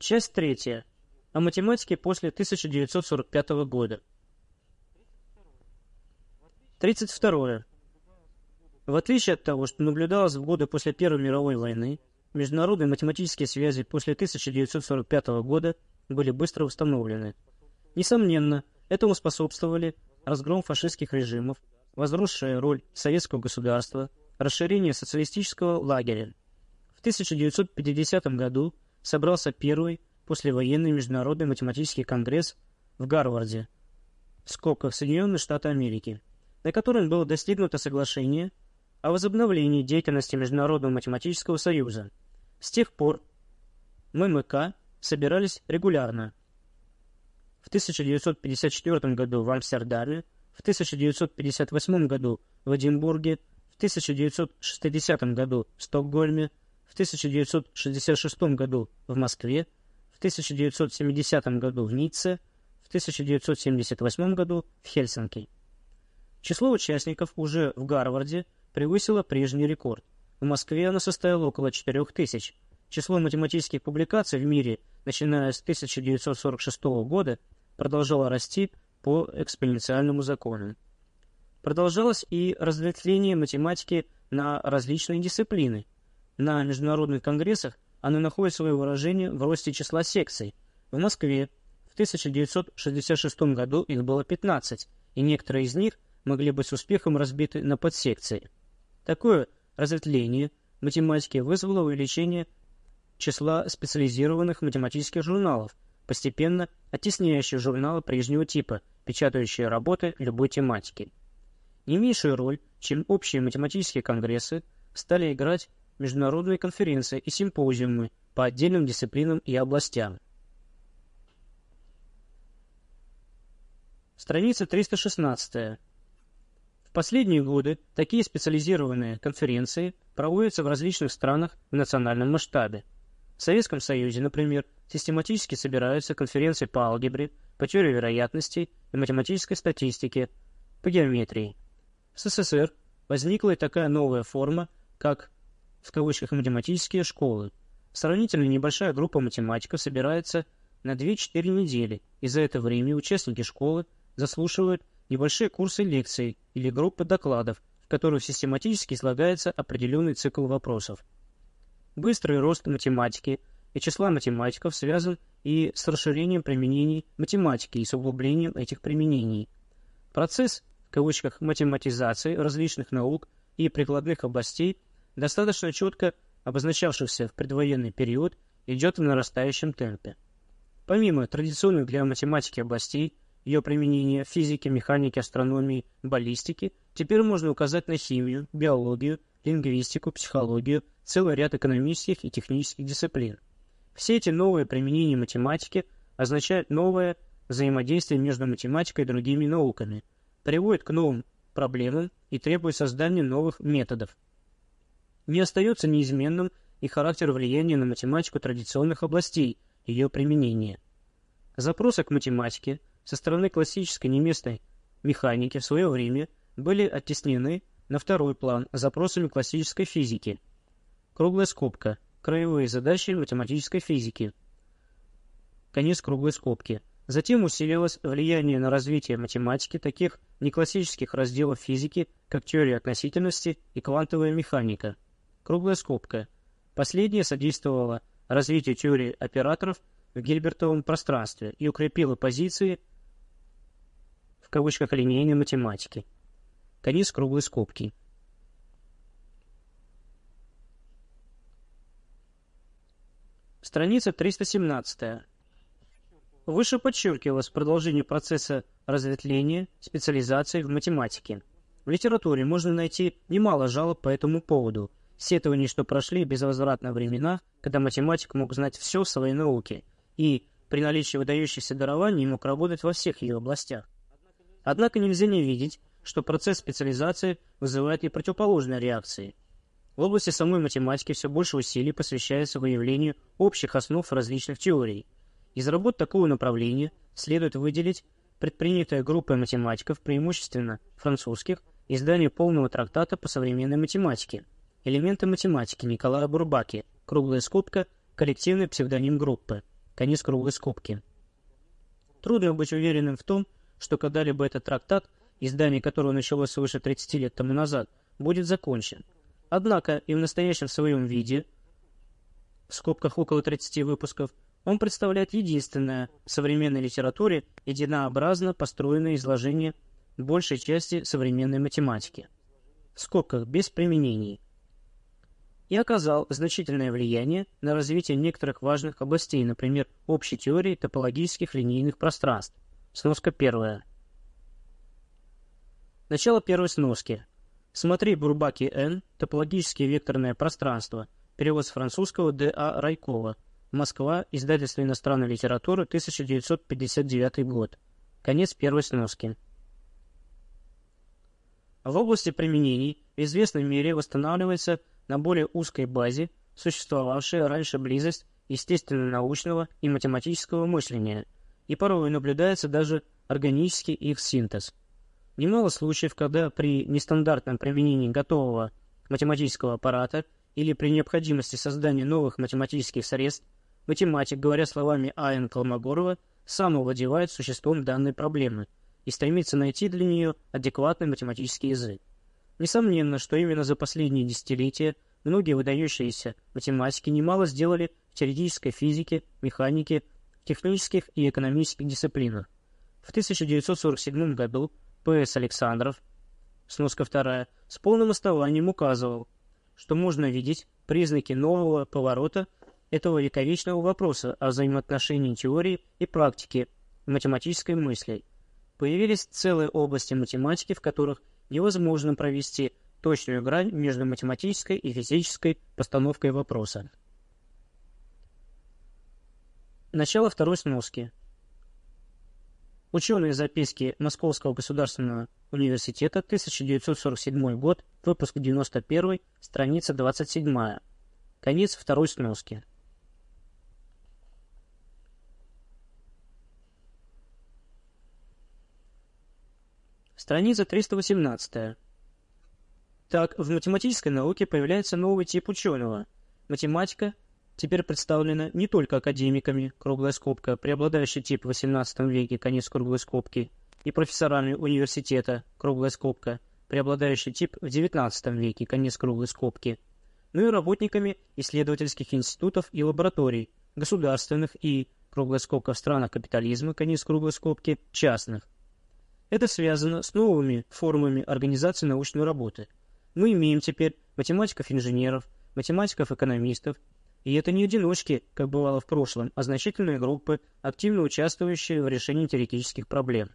Часть третья. О математике после 1945 года. 32. В отличие от того, что наблюдалось в годы после Первой мировой войны, международные математические связи после 1945 года были быстро установлены. Несомненно, этому способствовали разгром фашистских режимов, возросшая роль советского государства, расширение социалистического лагеря. В 1950 году собрался первый послевоенный международный математический конгресс в Гарварде, в скобках Соединенные Штаты Америки, на котором было достигнуто соглашение о возобновлении деятельности Международного математического союза. С тех пор ММК собирались регулярно. В 1954 году в Амстердаме, в 1958 году в Эдинбурге, в 1960 году в Стокгольме, в 1966 году в Москве, в 1970 году в Ницце, в 1978 году в Хельсинки. Число участников уже в Гарварде превысило прежний рекорд. В Москве оно составило около 4000. Число математических публикаций в мире, начиная с 1946 года, продолжало расти по экспоненциальному закону. Продолжалось и разветвление математики на различные дисциплины. На международных конгрессах оно находит свое выражение в росте числа секций. В Москве в 1966 году их было 15, и некоторые из них могли быть с успехом разбиты на подсекции. Такое разветвление математики вызвало увеличение числа специализированных математических журналов, постепенно оттесняющих журналы прежнего типа, печатающие работы любой тематики. Не меньшую роль, чем общие математические конгрессы, стали играть международные конференции и симпозиумы по отдельным дисциплинам и областям. Страница 316. В последние годы такие специализированные конференции проводятся в различных странах в национальном масштабе. В Советском Союзе, например, систематически собираются конференции по алгебре, по теории вероятностей и математической статистике, по геометрии. В СССР возникла и такая новая форма, как в кавычках математические школы. Сравнительно небольшая группа математиков собирается на 2-4 недели, и за это время участники школы заслушивают небольшие курсы лекций или группы докладов, в которых систематически излагается определенный цикл вопросов. Быстрый рост математики и числа математиков связан и с расширением применений математики и с углублением этих применений. Процесс, в кавычках, математизации различных наук и прикладных областей, достаточно четко обозначавшихся в предвоенный период, идет в нарастающем темпе. Помимо традиционных для математики областей, ее применения в физике, механике, астрономии, баллистике, теперь можно указать на химию, биологию, лингвистику, психологию, целый ряд экономических и технических дисциплин. Все эти новые применения математики означают новое взаимодействие между математикой и другими науками, приводят к новым проблемам и требуют создания новых методов. Не остается неизменным и характер влияния на математику традиционных областей ее применения. Запросы к математике – со стороны классической немецкой механики в свое время были оттеснены на второй план запросами классической физики. Круглая скобка. Краевые задачи математической физики. Конец круглой скобки. Затем усилилось влияние на развитие математики таких неклассических разделов физики, как теория относительности и квантовая механика. Круглая скобка. Последнее содействовало развитию теории операторов в Гильбертовом пространстве и укрепило позиции в кавычках линейной математики. Конец круглой скобки. Страница 317. Выше подчеркивалось продолжение процесса разветвления специализации в математике. В литературе можно найти немало жалоб по этому поводу, сетований, что прошли безвозвратно времена, когда математик мог знать все в своей науке и, при наличии выдающихся дарований, мог работать во всех ее областях. Однако нельзя не видеть, что процесс специализации вызывает и противоположные реакции. В области самой математики все больше усилий посвящается выявлению общих основ различных теорий. Из работ такого направления следует выделить предпринятая группой математиков, преимущественно французских, издание полного трактата по современной математике. Элементы математики Николая Бурбаки, круглая скобка, коллективный псевдоним группы. конец круглой скобки. Трудно быть уверенным в том, что когда-либо этот трактат, издание которого началось свыше 30 лет тому назад, будет закончен. Однако и в настоящем своем виде, в скобках около 30 выпусков, он представляет единственное в современной литературе единообразно построенное изложение большей части современной математики. В скобках без применений. И оказал значительное влияние на развитие некоторых важных областей, например, общей теории топологических линейных пространств. Сноска первая. Начало первой сноски. Смотри Бурбаки Н. Топологические векторное пространство. Перевод с французского Д. А. Райкова. Москва. Издательство иностранной литературы. 1959 год. Конец первой сноски. В области применений в известной мере восстанавливается на более узкой базе существовавшая раньше близость естественно-научного и математического мышления, и порой наблюдается даже органический их синтез. Немало случаев, когда при нестандартном применении готового математического аппарата или при необходимости создания новых математических средств, математик, говоря словами А.Н. Колмогорова, сам овладевает существом данной проблемы и стремится найти для нее адекватный математический язык. Несомненно, что именно за последние десятилетия многие выдающиеся математики немало сделали в теоретической физике, механике, технических и экономических дисциплинах. В 1947 году П.С. Александров, сноска вторая, с полным основанием указывал, что можно видеть признаки нового поворота этого вековечного вопроса о взаимоотношении теории и практики математической мысли. Появились целые области математики, в которых невозможно провести точную грань между математической и физической постановкой вопроса. Начало второй сноски. Ученые записки Московского государственного университета, 1947 год, выпуск 91, страница 27. Конец второй сноски. Страница 318. Так, в математической науке появляется новый тип ученого. Математика теперь представлена не только академиками, круглая скобка, преобладающий тип в XVIII веке, конец круглой скобки, и профессорами университета, круглая скобка, преобладающий тип в XIX веке, конец круглой скобки, но и работниками исследовательских институтов и лабораторий, государственных и, круглая скобка, в странах капитализма, конец круглой скобки, частных. Это связано с новыми формами организации научной работы. Мы имеем теперь математиков-инженеров, математиков-экономистов, и это не одиночки, как бывало в прошлом, а значительные группы, активно участвующие в решении теоретических проблем.